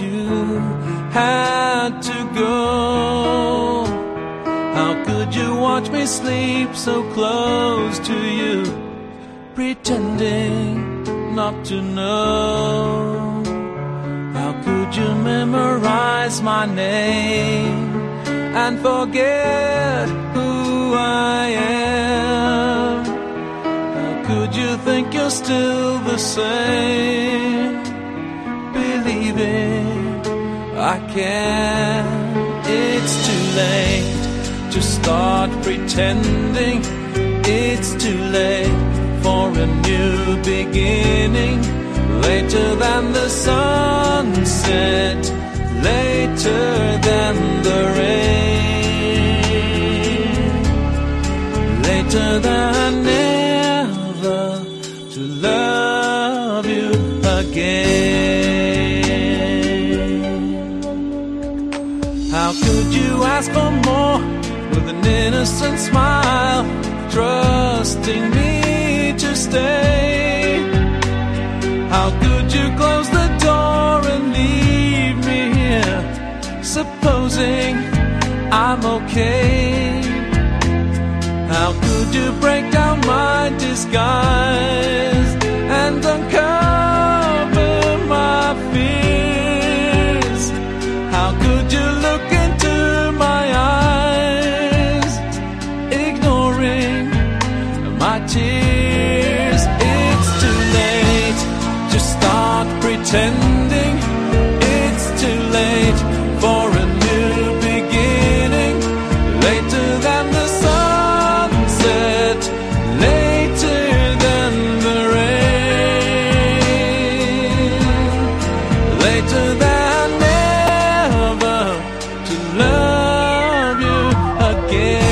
you had to go. How could you watch me sleep so close to you, pretending not to know? How could you memorize my name and forget who I am? How could you think you're still the same? Believing I can't, It's too late to start pretending. It's too late for a new beginning. Later than the sunset, later than the rain, later than How could you ask for more with an innocent smile, trusting me to stay? How could you close the door and leave me here, supposing I'm okay? How could you break down my disguise? pretending it's too late for a new beginning. Later than the sunset, later than the rain, later than ever to love you again.